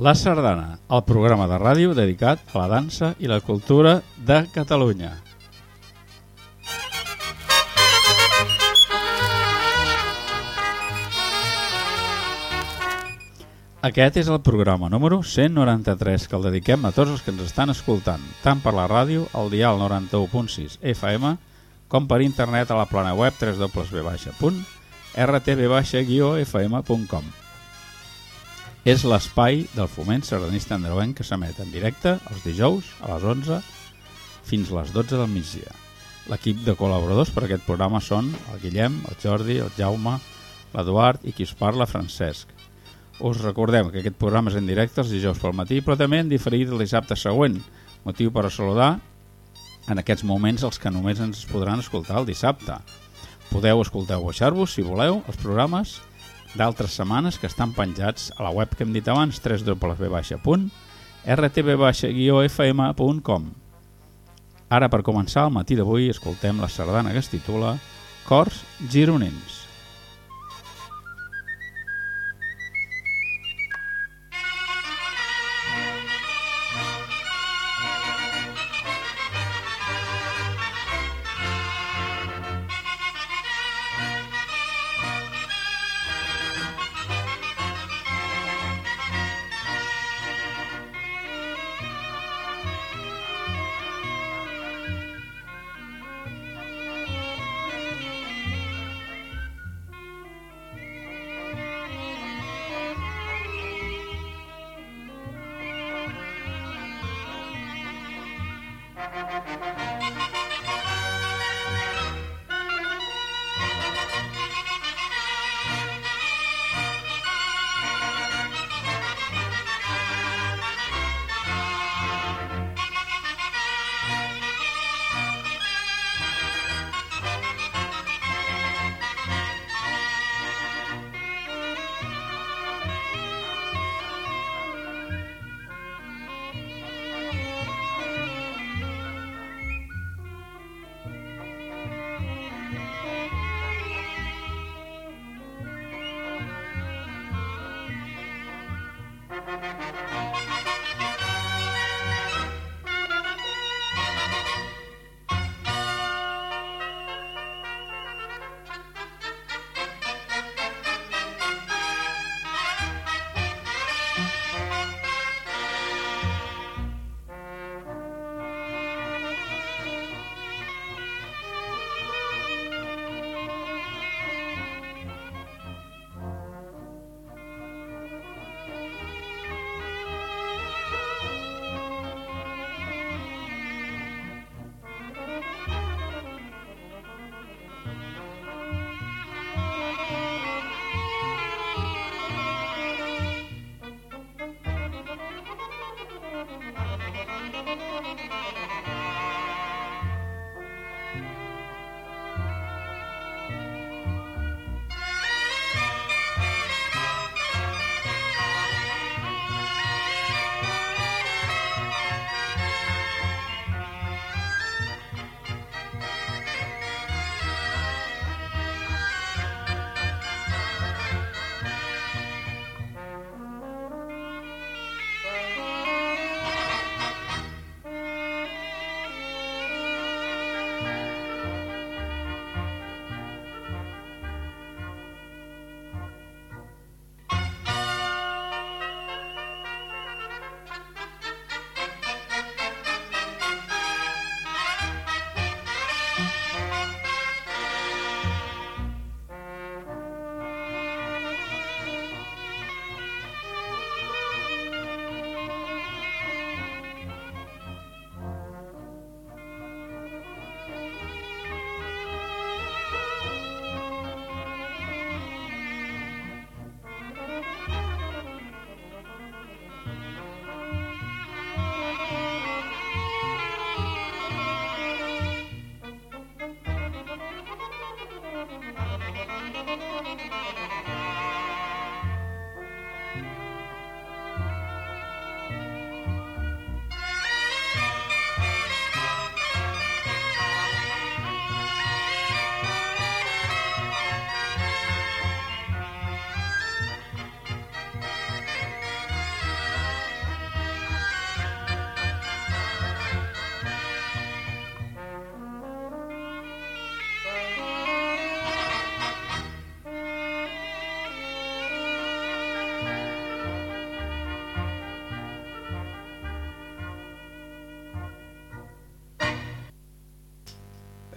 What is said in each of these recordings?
La Sardana, el programa de ràdio dedicat a la dansa i la cultura de Catalunya. Aquest és el programa número 193 que el dediquem a tots els que ens estan escoltant, tant per la ràdio, al dial 91.6 FM, com per internet a la plana web www.rtb-fm.com. És l'espai del foment sardanista andreuenc que s'emet en directe els dijous a les 11 fins a les 12 del migdia. L'equip de col·laboradors per aquest programa són el Guillem, el Jordi, el Jaume, l'Eduard i qui us parla, Francesc. Us recordem que aquest programa és en directe els dijous pel matí, però també en diferit el dissabte següent, motiu per a saludar en aquests moments els que només ens podran escoltar el dissabte. Podeu escoltar o baixar-vos, si voleu, els programes d'altres setmanes que estan penjats a la web que hem dit abans, www.rtb-fm.com. Ara, per començar, el matí d'avui escoltem la sardana que es titula Cors gironins.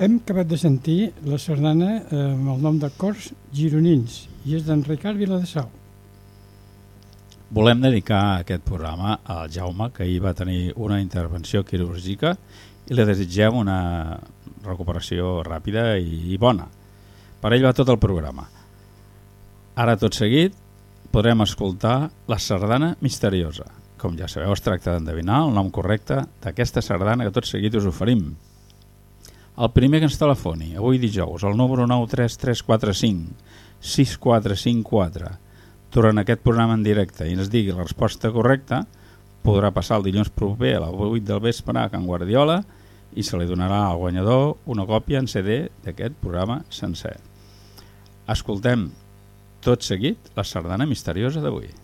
Hem acabat de sentir la sardana eh, amb el nom de Cors Gironins i és d'en Ricard Viladesau. Volem dedicar aquest programa al Jaume, que ahir va tenir una intervenció quirúrgica i li desitgem una recuperació ràpida i, bona. Per ell va tot el programa. Ara, tot seguit, podrem escoltar la sardana misteriosa. Com ja sabeu, es tracta d'endevinar el nom correcte d'aquesta sardana que tot seguit us oferim. El primer que ens telefoni, avui dijous, el número 93345 6454, durant aquest programa en directe i ens digui la resposta correcta, podrà passar el dilluns proper a les 8 del vespre a Can Guardiola i se li donarà al guanyador una còpia en CD d'aquest programa sencer. Escoltem tot seguit la sardana misteriosa d'avui.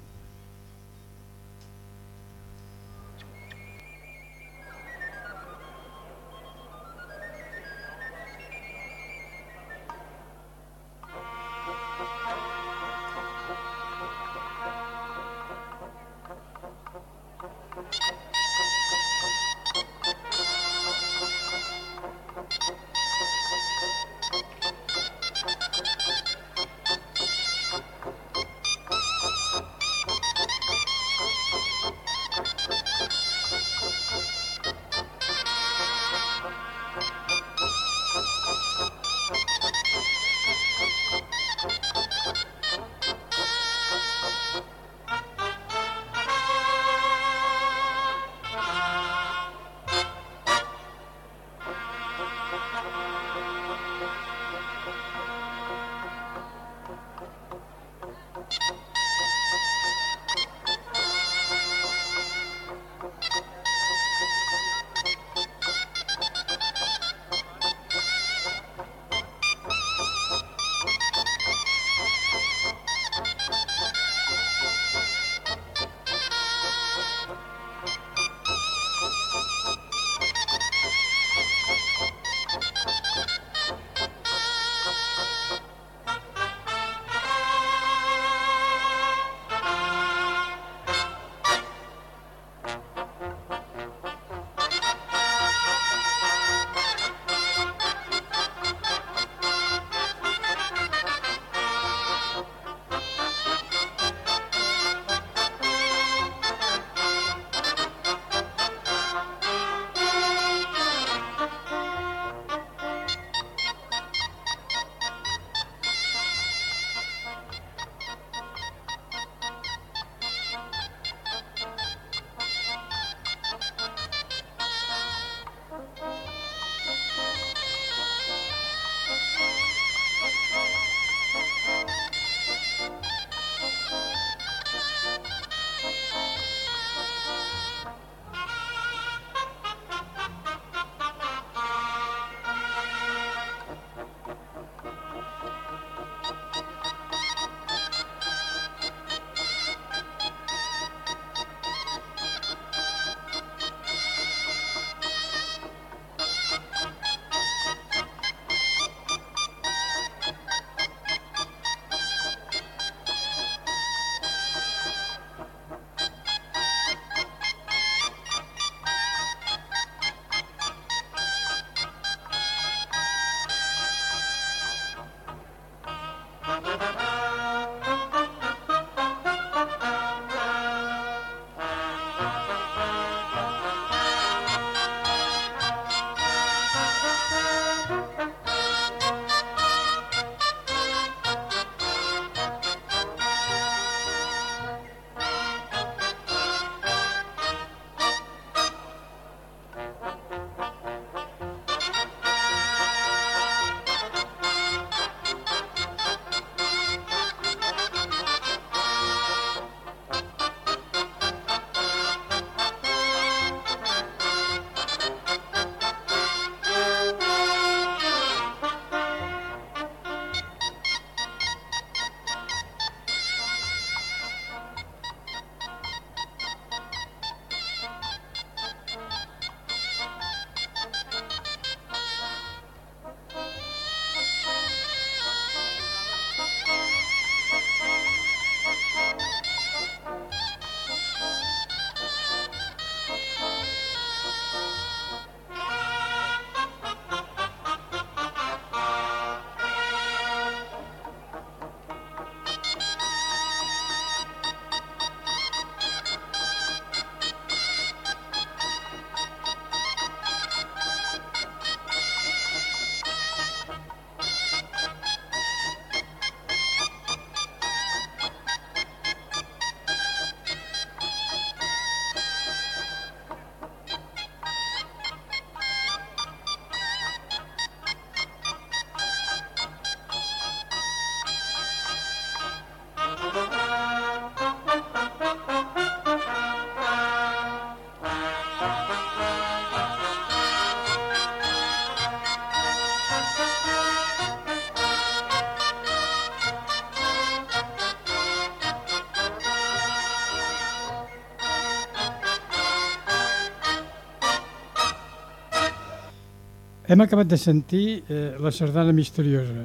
Hem acabat de sentir eh, la sardana misteriosa.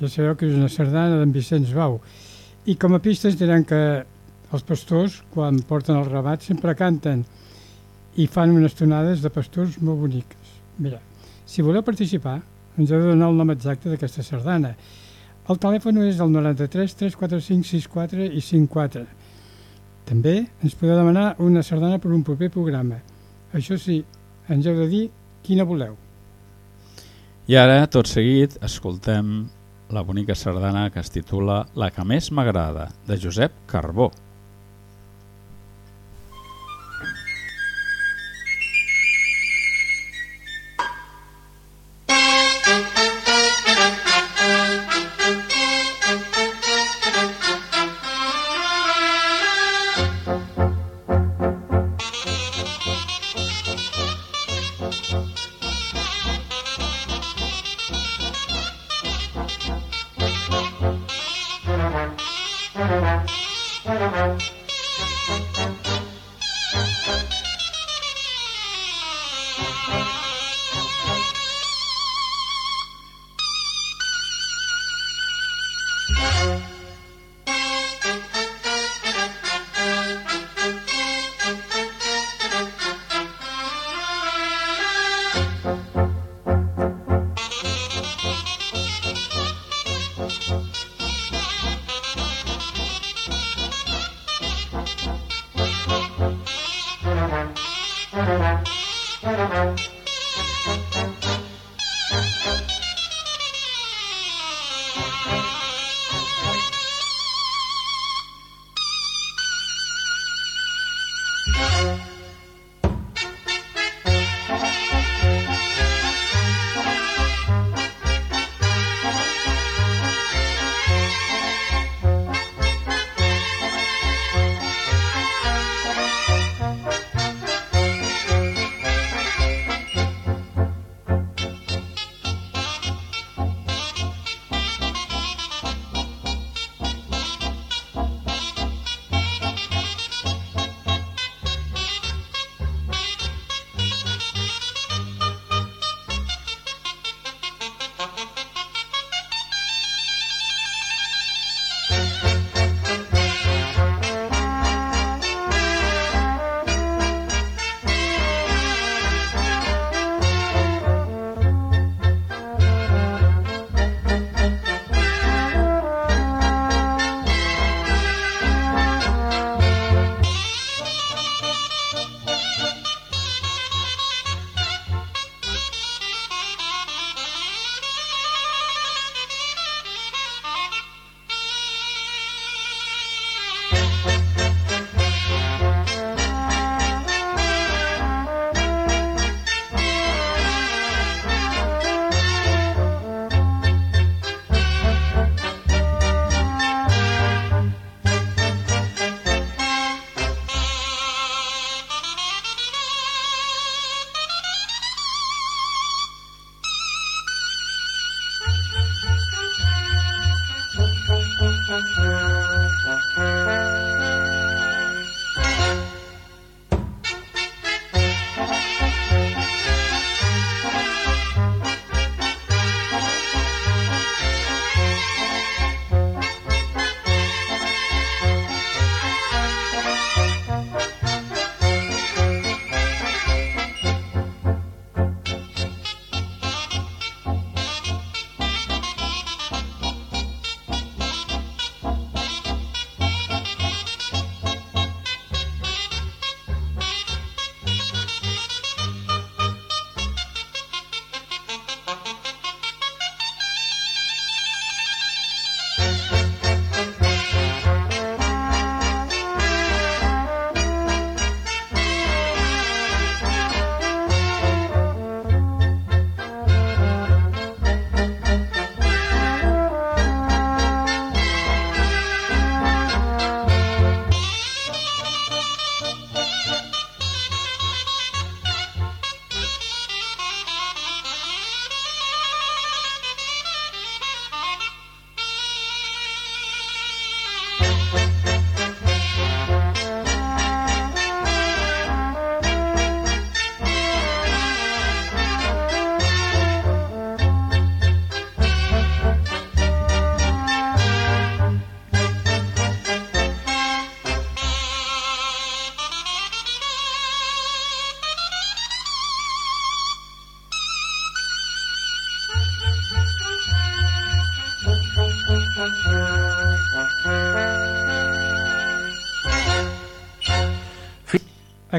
Ja sabeu que és una sardana d'en Vicenç Bau. I com a pistes diran que els pastors, quan porten el rabat, sempre canten i fan unes tonades de pastors molt boniques. Mira, si voleu participar, ens heu de donar el nom exacte d'aquesta sardana. El telèfon és el 93 345 64 i 54. També ens podeu demanar una sardana per un proper programa. Això sí, ens heu de dir quina voleu. I ara, tot seguit, escoltem la bonica sardana que es titula La que més m'agrada, de Josep Carbó.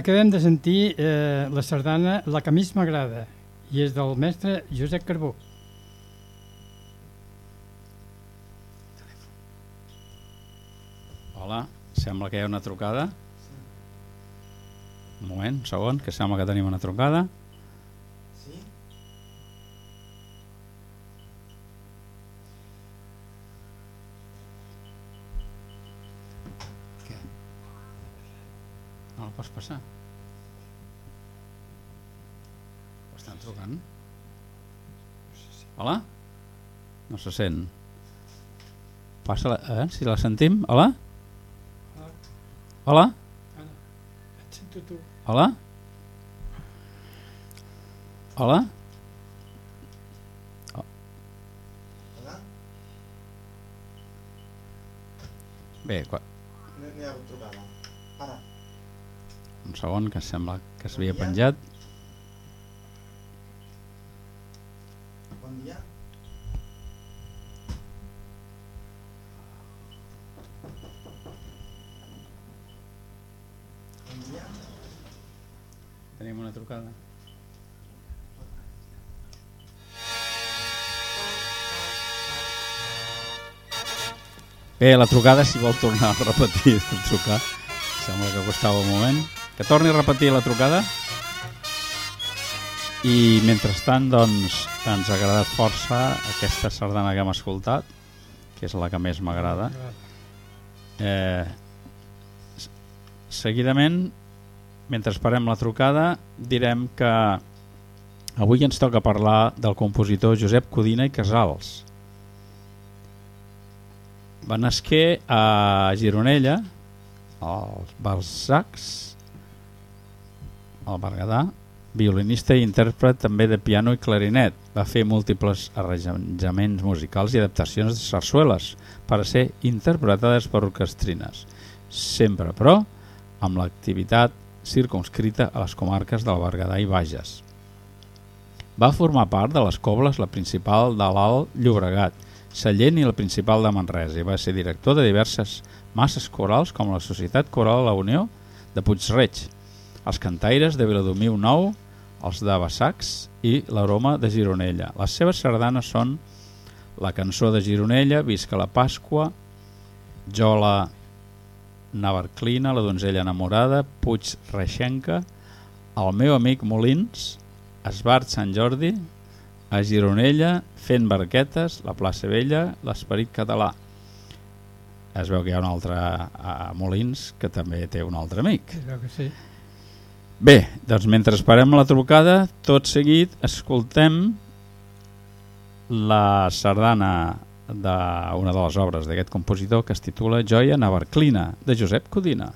Acabem de sentir eh, la sardana La que més m'agrada i és del mestre Josep Carbó. Hola, sembla que hi ha una trucada. Un moment, un segon, que sembla que tenim una trucada. Sí? Què? No la pots passar? Estan trucant? Hola? No se sent. Passa-la, eh? Si la sentim. Hola? Hola? Et sento tu. Hola? Hola? Hola? Bé, qua... No, hi ha trucada. Ara. un segon, que sembla que s'havia penjat. Bé, la trucada, si vol tornar a repetir de trucar, sembla que costava un moment. Que torni a repetir la trucada. I mentrestant, doncs, ens ha agradat força aquesta sardana que hem escoltat, que és la que més m'agrada. Eh, seguidament, mentre esperem la trucada, direm que avui ens toca parlar del compositor Josep Codina i Casals. Va nasquer a Gironella, als Balzacs, al Berguedà, violinista i intèrpret també de piano i clarinet. Va fer múltiples arranjaments musicals i adaptacions de sarsueles per a ser interpretades per orquestrines, sempre, però, amb l'activitat circumscrita a les comarques del Berguedà i Bages. Va formar part de les cobles la principal de l'Alt Llobregat, Sallent i la principal de Manresa i va ser director de diverses masses corals com la Societat Coral de la Unió de Puigreig, els cantaires de Viladomiu Nou, els de Bassacs i l'Aroma de Gironella. Les seves sardanes són la cançó de Gironella, Visca la Pasqua, Jola Navarclina, la donzella enamorada, Puig Reixenca, el meu amic Molins, Esbart Sant Jordi, a Gironella, fent barquetes, la plaça Vella, l'esperit català. Es veu que hi ha un altre a Molins que també té un altre amic. Es veu que sí. Bé, doncs mentre esperem la trucada, tot seguit escoltem la sardana d'una de les obres d'aquest compositor que es titula Joia Navarclina, de Josep Codina.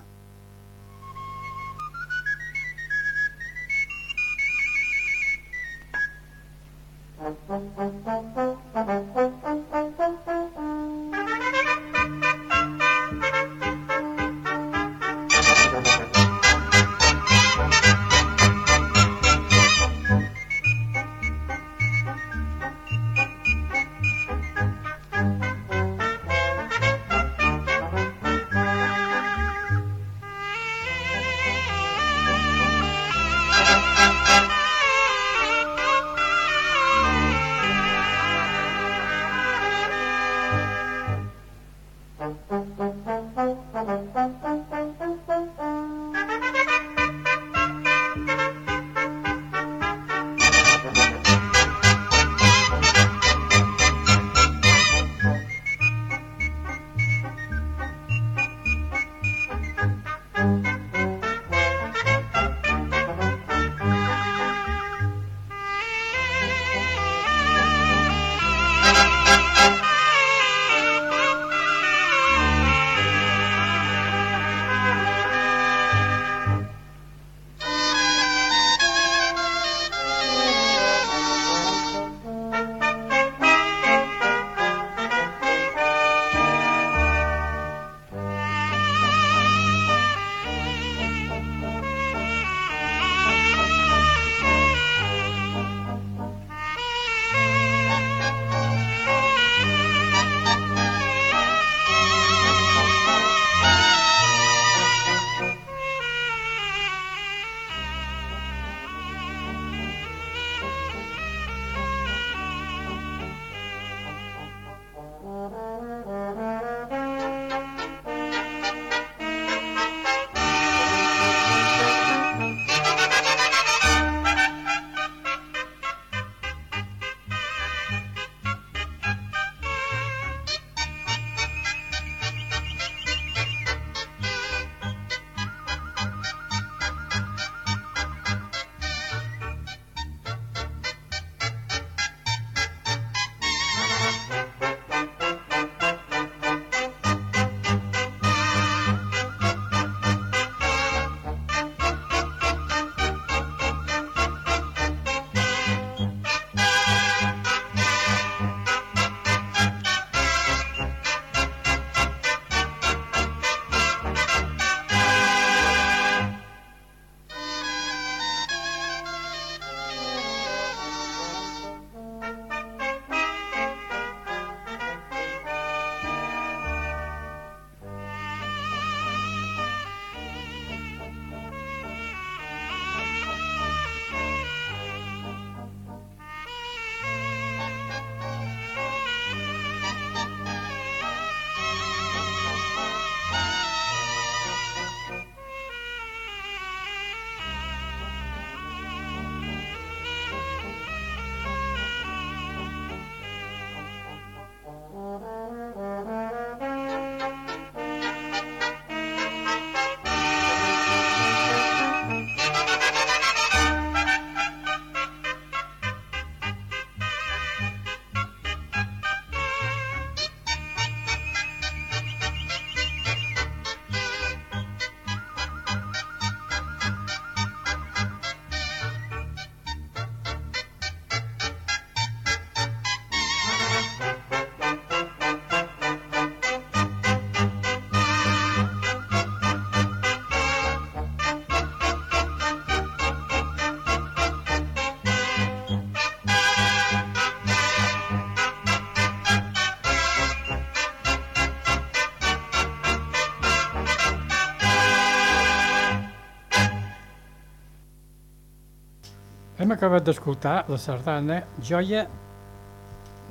Hem acabat d'escoltar la sardana Joia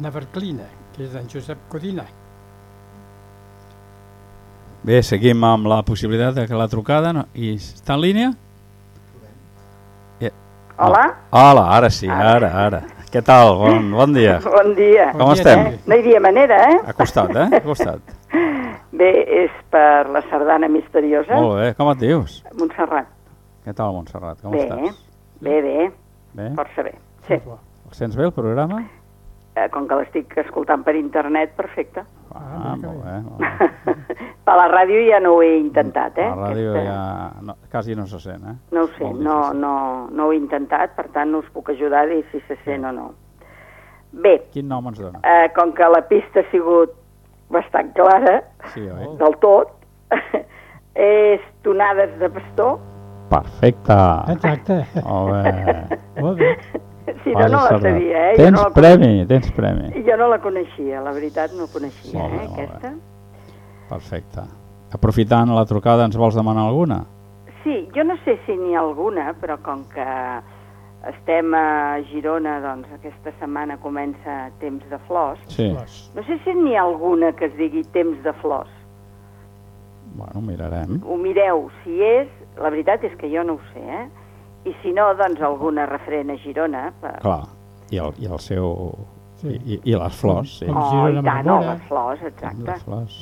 Navarclina, que és d'en Josep Codina. Bé, seguim amb la possibilitat de que la trucada... No? I està en línia? Hola, Hola, ara sí, ara, ara. Què tal? Bon, bon dia. bon dia. Com Bon dia, estem? també. No hi havia manera, eh? A costat, eh? A costat. Bé, és per la sardana misteriosa. Molt bé. Com et dius? Montserrat. Què tal, Montserrat? Com Bé, estàs? bé, bé, Bé? força bé. Sí, El sents bé, el programa? eh, com que l'estic escoltant per internet, perfecte. Ah, Ah, molt bé. bé. Molt bé. per la ràdio ja no ho he intentat, eh? A la ràdio Aquesta- ja no, quasi no se sent, eh? No ho sé, no, no, no ho he intentat, per tant no us puc ajudar a dir si se sent o no. Bé, Quin nom ens dona? eh, com que la pista ha sigut bastant clara, Sí, oi? del tot, és tonades de pastor, Perfecte. Exacte. Molt bé. Molt bé. si no, no la sabia, eh? Jo Tens no la premi, tens premi. Jo no la coneixia, la veritat no coneixia, Molt bé, eh, molt bé. aquesta. Perfecte. Aprofitant la trucada, ens vols demanar alguna? Sí, jo no sé si n'hi ha alguna, però com que estem a Girona, doncs aquesta setmana comença Temps de Flors. Sí. No sé si n'hi ha alguna que es digui Temps de Flors. Bueno, mirarem. Ho mireu, si és, la veritat és que jo no ho sé, eh? I si no, doncs alguna referent a Girona. Per... Clar. I el, i el seu... Sí. I, i, les flors, sí. Oh, Girona i tant, no, Marmora. les flors, exacte. Les flors.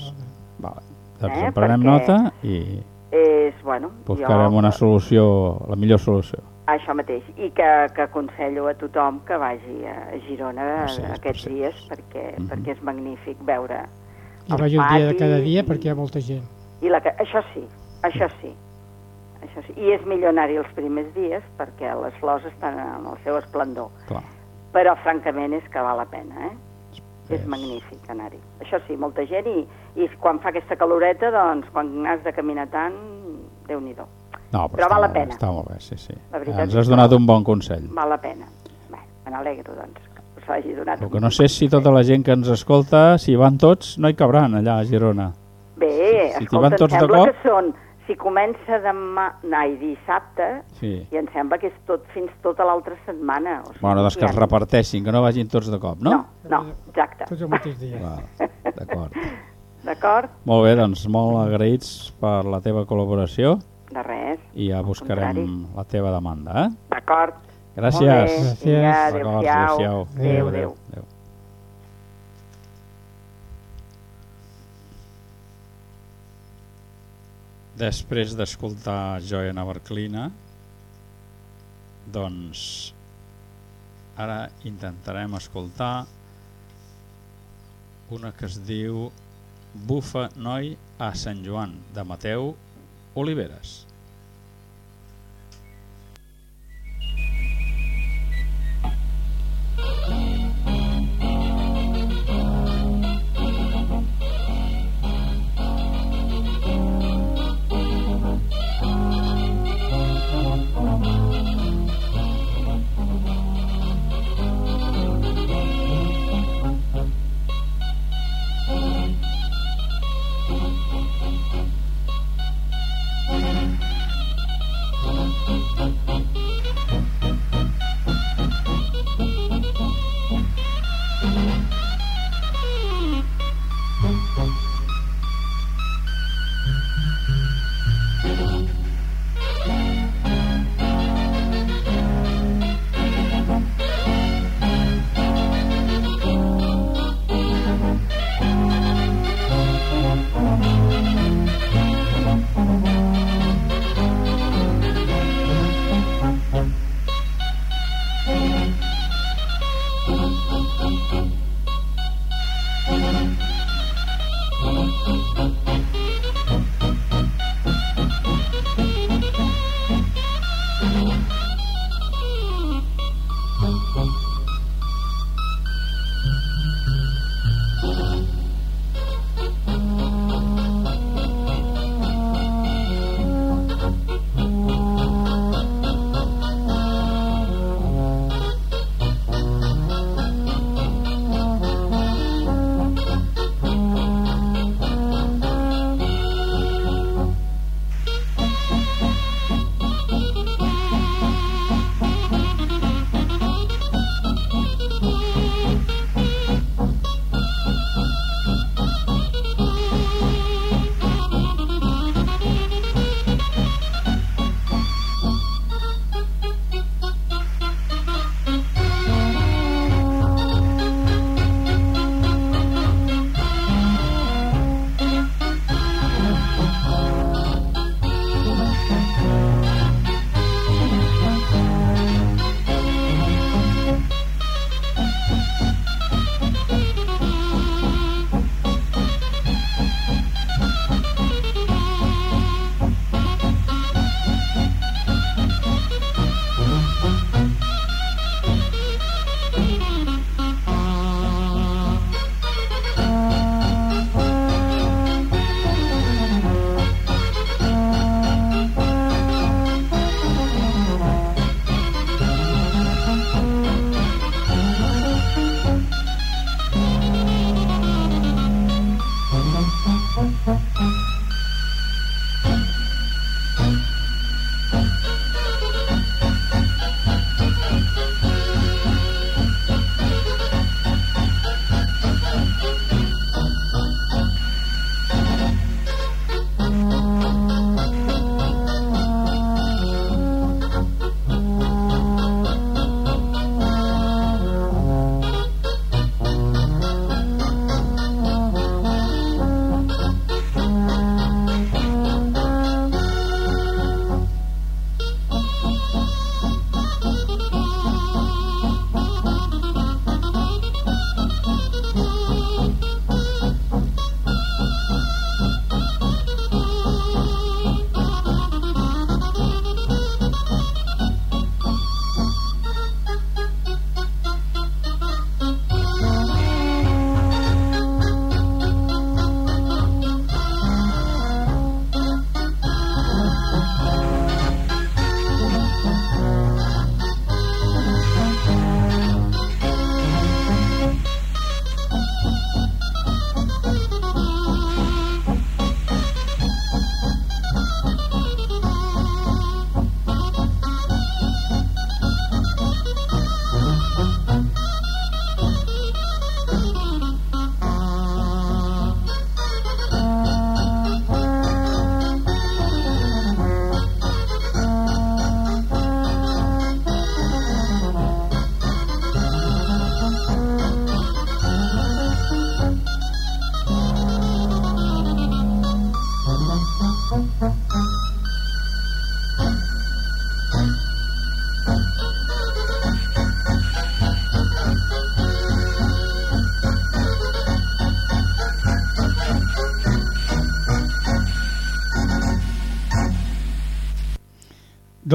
Vale. Doncs Eh, en prenem perquè- nota i És, bueno, buscarem jo... una solució, la millor solució. Això mateix, i que, que aconsello a tothom que vagi a Girona sí, aquests possible. dies perquè, Mhm. perquè és magnífic veure I vaig un dia de cada dia i- perquè hi ha molta gent. I la, que- això sí, això sí, això sí. I és milionari els primers dies perquè les flors estan en el seu esplendor. Clar. Però francament és que val la pena, eh? És És- magnífic anar-hi. Això sí, molta gent i, i quan fa aquesta caloreta, doncs, quan has de caminar tant, déu nhi No, Però està val la bé, pena. Està molt bé, sí, sí. Ens has donat un bon consell. val la pena. Bé, me n'alegro, doncs, que us hagi donat. El que no sé si tota la gent que ens escolta, si van tots, no hi cabran allà a Girona. Bé, Si t'hi escolta, van tots em de sembla cop- que són, si comença demà, ai, dissabte, Sí. i em sembla que és tot fins tota l'altra setmana. O sigui, Bueno, doncs que es reparteixin, que no vagin tots de cop, no? No, no, exacte. Tots el mateix dia. D'acord. D'acord? Molt bé, doncs molt agraïts per la teva col·laboració De res. i ja buscarem contrari. la teva demanda, eh? D'acord. Gràcies. Gràcies. D'acord, adéu-siau. adéu-siau. Després d'escoltar Joia Navarclina, doncs ara intentarem escoltar una que es diu Bufa noi a Sant Joan, de Mateu Oliveres.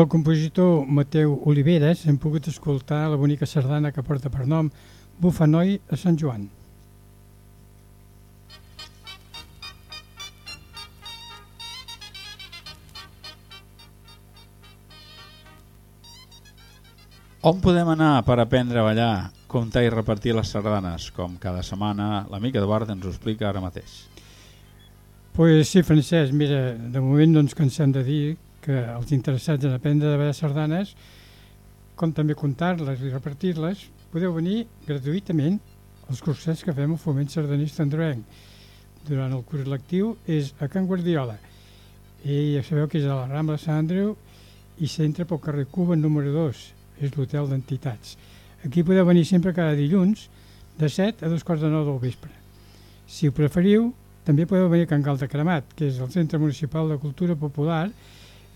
Del compositor Mateu Oliveres hem pogut escoltar la bonica sardana que porta per nom Bufanoi a Sant Joan. On podem anar per aprendre a ballar, comptar i repartir les sardanes? Com cada setmana l'amic Eduard ens ho explica ara mateix. Pues sí, Francesc, mira, de moment no ens cansem de dir que els interessats en aprendre a ballar sardanes, com també comptar-les i repartir-les, podeu venir gratuïtament als cursets que fem al Foment Sardanista Androenc. Durant el curs lectiu és a Can Guardiola. I ja sabeu que és a la Rambla Sant Andreu i s'entra pel carrer Cuba número 2, és l'hotel d'entitats. Aquí podeu venir sempre cada dilluns de 7 a 2 quarts de 9 del vespre. Si ho preferiu, també podeu venir a Can Gal de Cremat, que és el Centre Municipal de Cultura Popular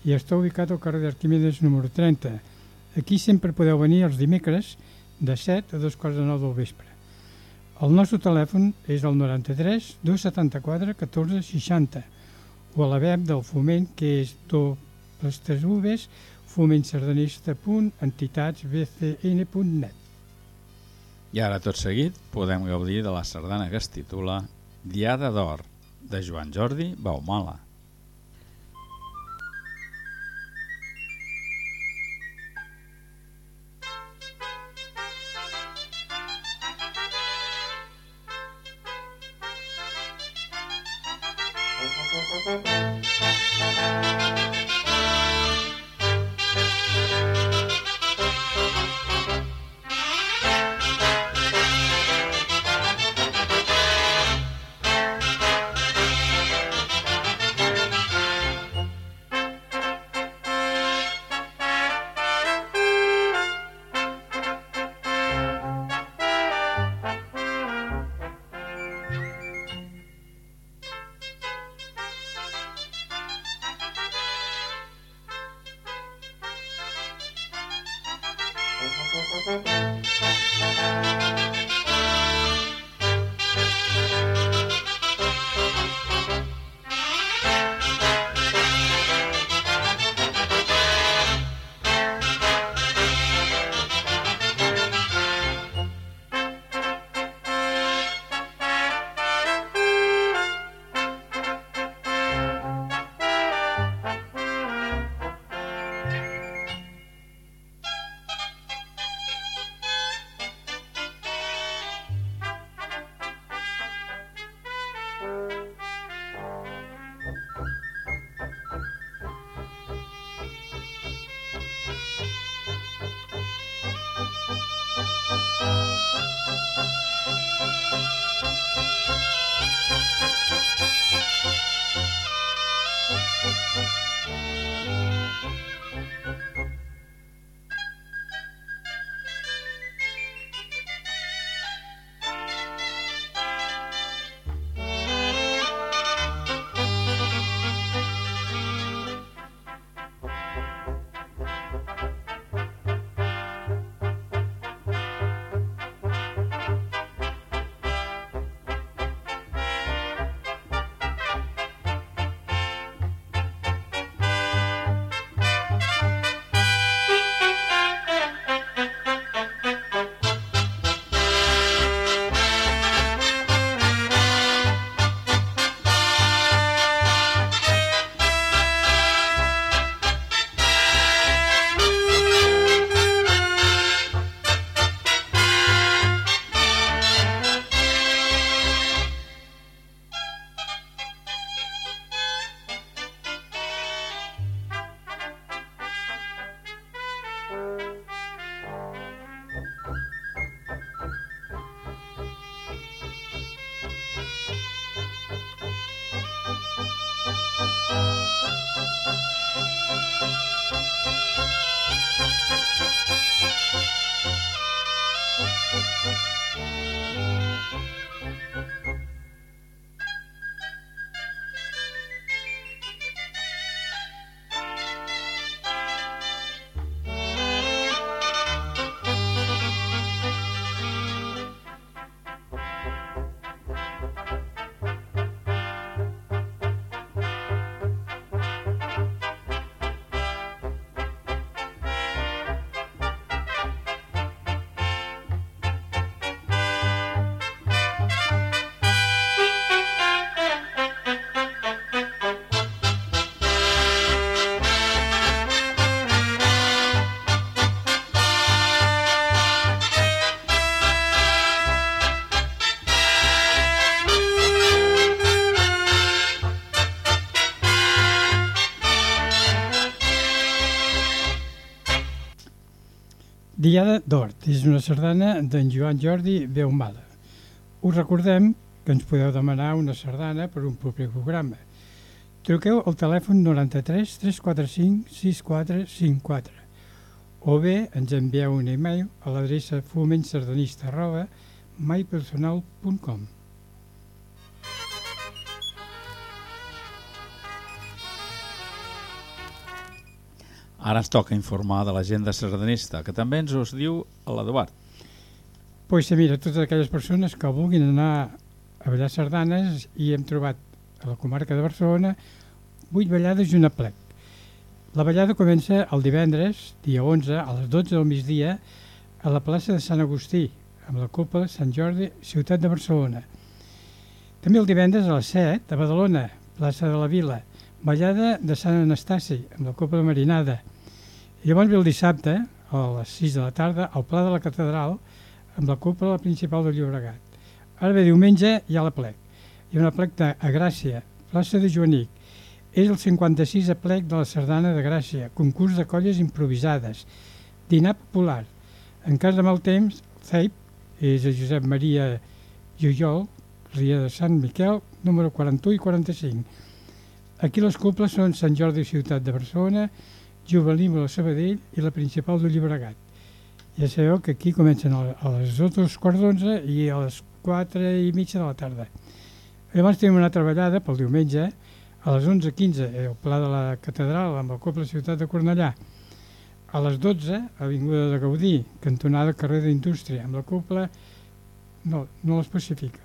i està ubicat al carrer d'Arquimedes número 30. Aquí sempre podeu venir els dimecres de 7 a 2 quarts de 9 del vespre. El nostre telèfon és el 93 274 14 60 o a la web del Foment que és les tres uves fomentsardanista.entitatsbcn.net I ara tot seguit podem gaudir de la sardana que es titula Diada d'Or de Joan Jordi Baumala. Diada d'Hort és una sardana d'en Joan Jordi Beumada. Us recordem que ens podeu demanar una sardana per un proper programa. Truqueu al telèfon 93 345 6454 o bé ens envieu un e-mail a l'adreça fomentsardanista arroba maipersonal.com Ara es toca informar de l'agenda sardanista, que també ens us diu l'Eduard. Pues sí, mira, totes aquelles persones que vulguin anar a ballar sardanes i hem trobat a la comarca de Barcelona vuit ballades i una plec. La ballada comença el divendres, dia 11, a les 12 del migdia, a la plaça de Sant Agustí, amb la Copa Sant Jordi, ciutat de Barcelona. També el divendres a les 7, a Badalona, plaça de la Vila, ballada de Sant Anastasi, amb la Copa de Marinada. I llavors ve el dissabte, a les 6 de la tarda, al Pla de la Catedral, amb la cúpula principal del Llobregat. Ara ve diumenge hi ha la plec. Hi ha una plec de, a Gràcia, plaça de Joanic. És el 56 plec de la Sardana de Gràcia, concurs de colles improvisades, dinar popular. En cas de mal temps, CEIP, és a Josep Maria Jujol, Ria de Sant Miquel, número 41 i 45. Aquí les cúpules són Sant Jordi Ciutat de Barcelona, Juvenímul a Sabadell i la principal de Llobregat. Ja sabeu que aquí comencen a les 2 quarts d'onze i a les 4 i mitja de la tarda. Llavors tenim una treballada pel diumenge a les 11.15 al Pla de la Catedral amb el Coble Ciutat de Cornellà. A les 12, Avinguda de Gaudí, cantonada carrer d'Indústria, amb la cúpula no, no l'especifica.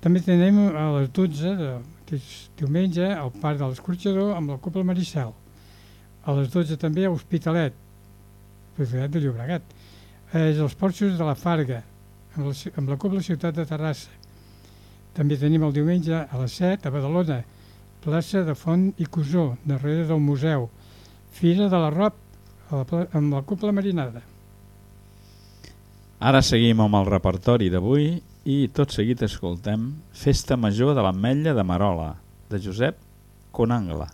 També tenim a les 12 de mateix diumenge al Parc de l'Escorxador amb la cúpula Maricel. A les 12 també a Hospitalet, Hospitalet de Llobregat. És els porxos de la Farga, amb la, amb la cúpula Ciutat de Terrassa. També tenim el diumenge a les 7 a Badalona, plaça de Font i Cusó, darrere del museu. Fira de l'Arrop, a la, amb la cúpula marinada. Ara seguim amb el repertori d'avui i tot seguit escoltem Festa Major de l'Ametlla de Marola, de Josep Conangla.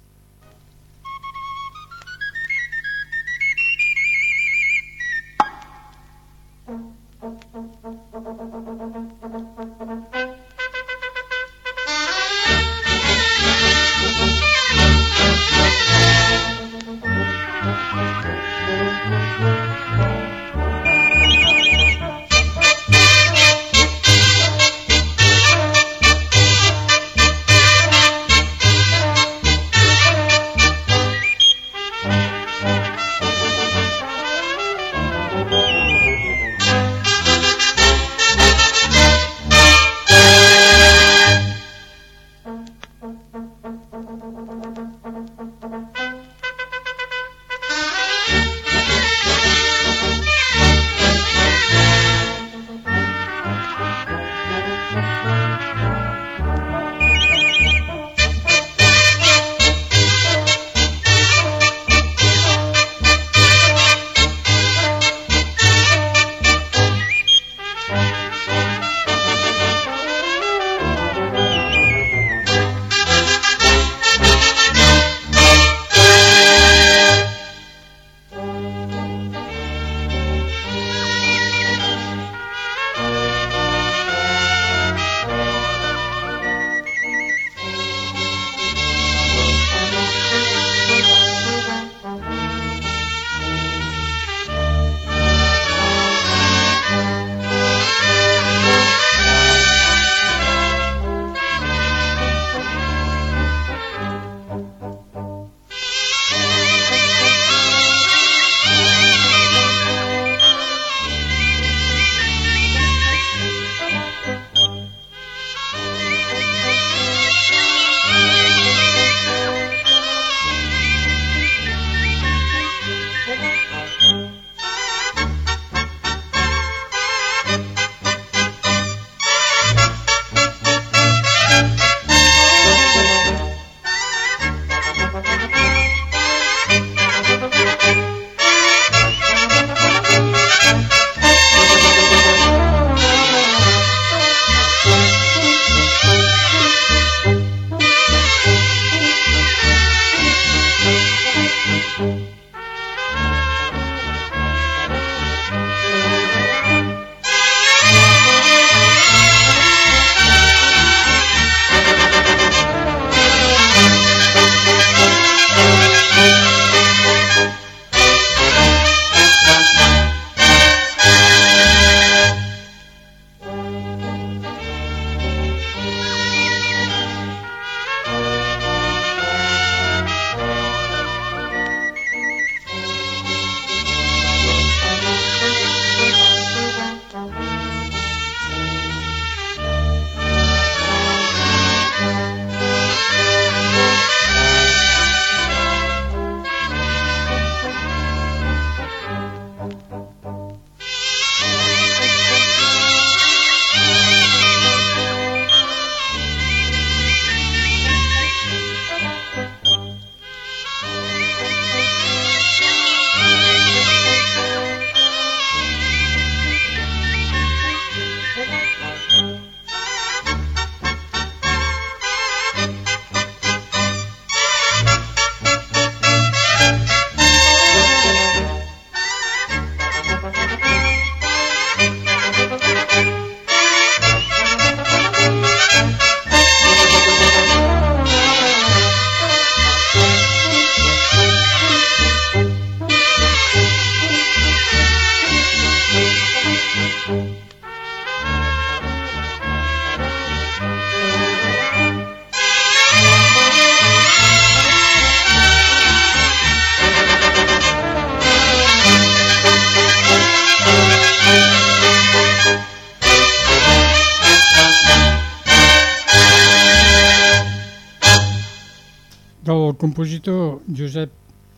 del compositor Josep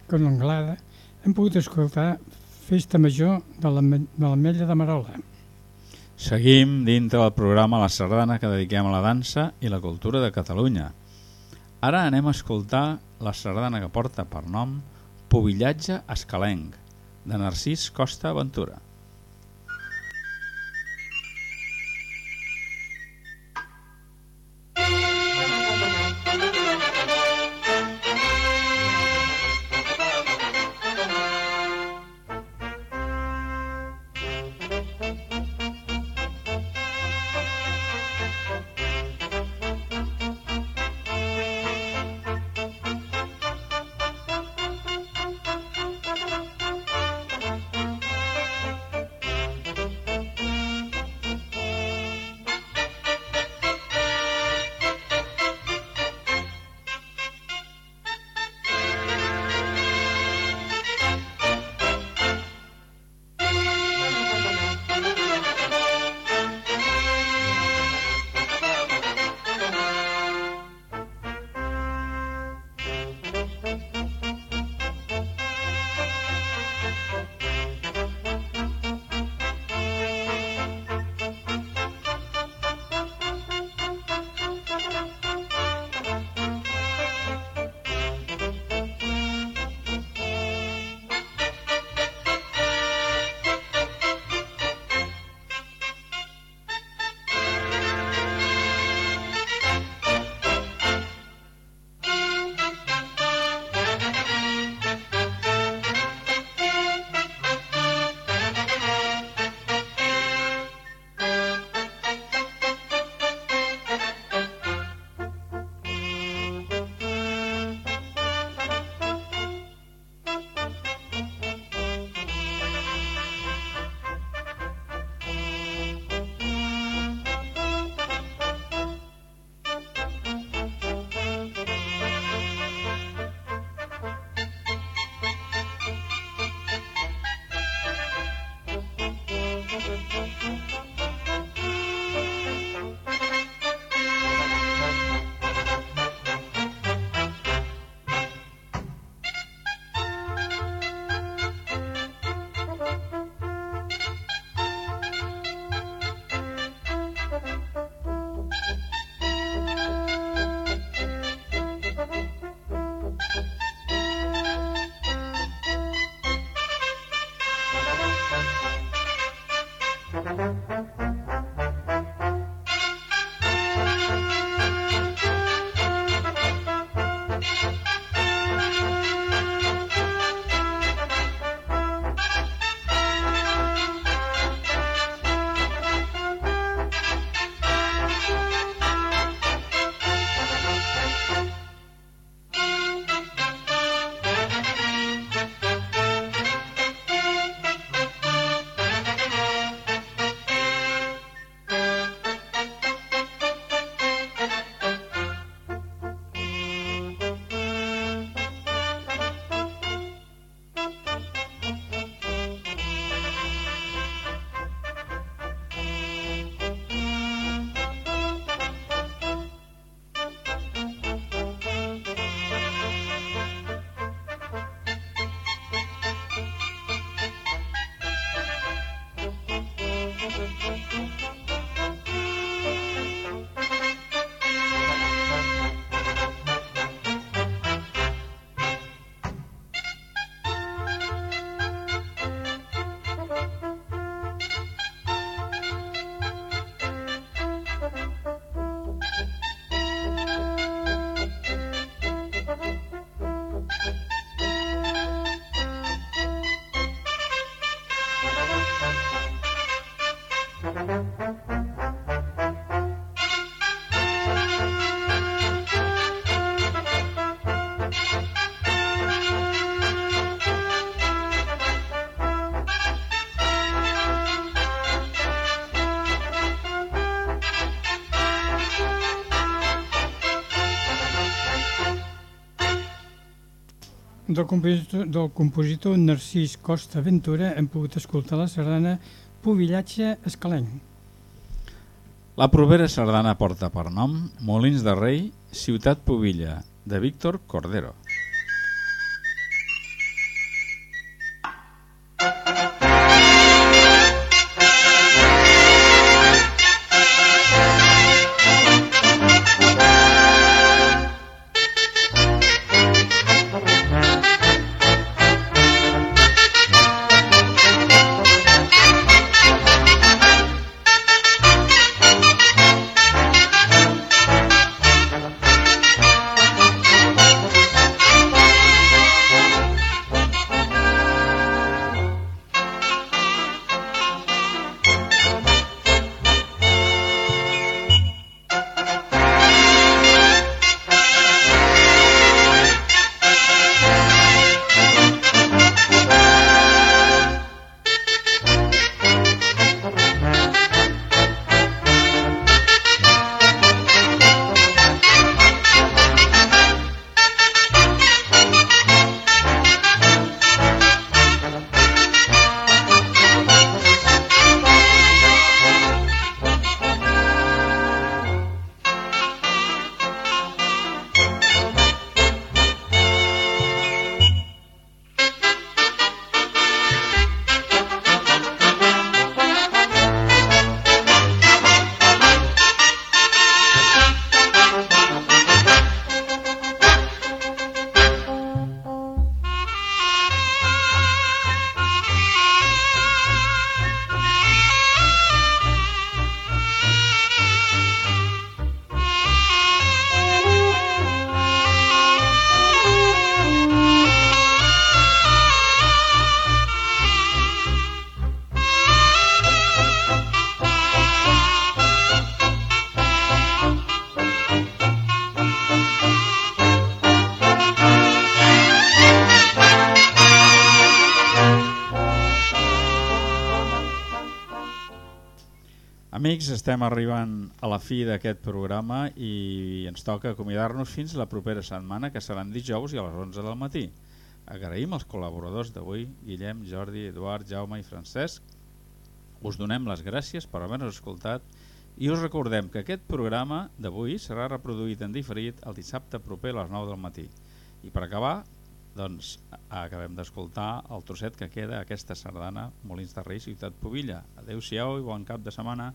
Conanglada hem pogut escoltar Festa Major de l'Ametlla de Marola. Seguim dintre del programa La Sardana que dediquem a la dansa i la cultura de Catalunya. Ara anem a escoltar la sardana que porta per nom Pobillatge Escalenc, de Narcís Costa Ventura. Del compositor, del compositor Narcís Costa Ventura hem pogut escoltar la sardana Pobillatge Escalenc. La propera sardana porta per nom Molins de Rei, Ciutat Pobilla, de Víctor Cordero. Estem arribant a la fi d'aquest programa i ens toca acomiadar-nos fins la propera setmana, que seran dijous i a les 11 del matí. Agraïm als col·laboradors d'avui, Guillem, Jordi, Eduard, Jaume i Francesc. Us donem les gràcies per haver-nos escoltat i us recordem que aquest programa d'avui serà reproduït en diferit el dissabte proper a les 9 del matí. I per acabar, doncs, acabem d'escoltar el trosset que queda aquesta sardana Molins de Rei, Ciutat Pobilla. Adéu-siau i bon cap de setmana.